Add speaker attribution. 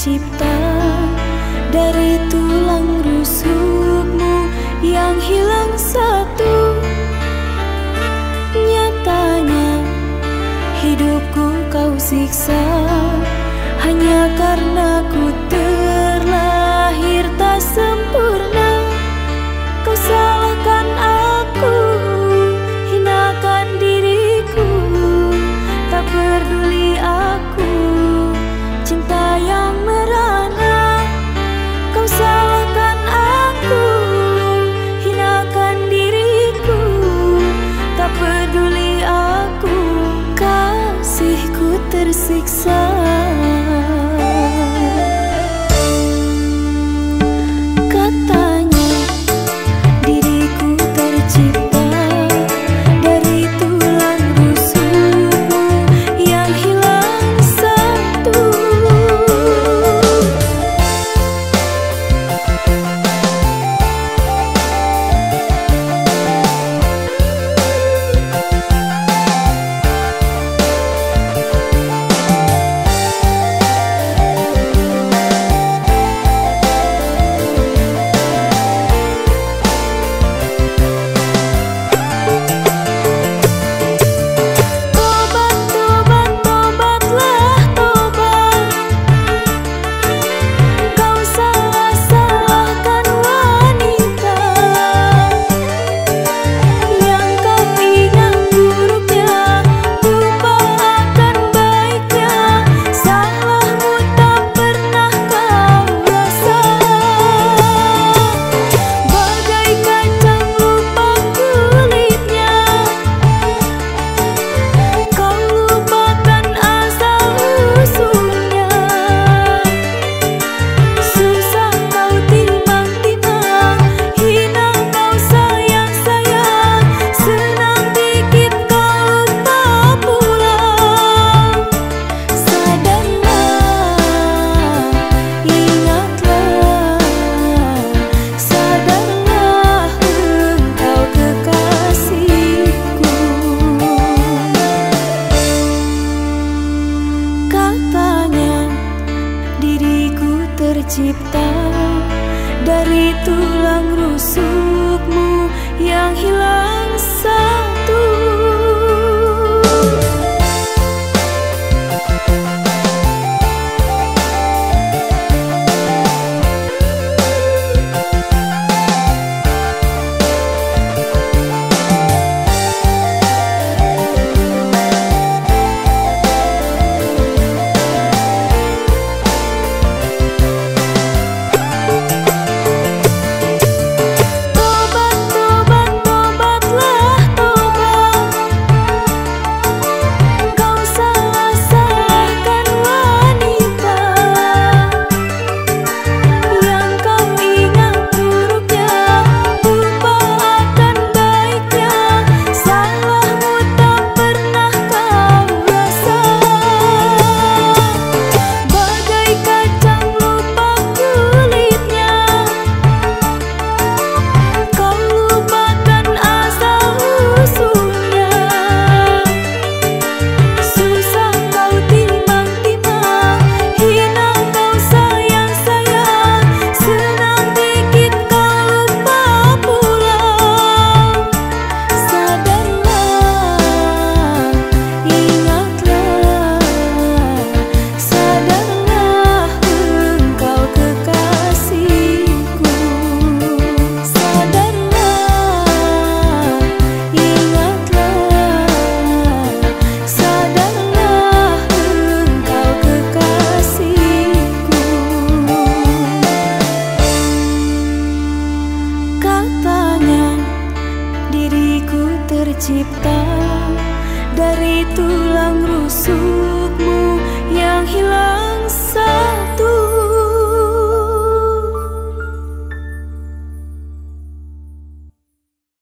Speaker 1: tercipta dari tulang rusukmu yang hilang satu. Nyatanya hidupku kau siksa hanya karena ku dari tulang rusukmu yang hilang tercipta dari tulang rusuk.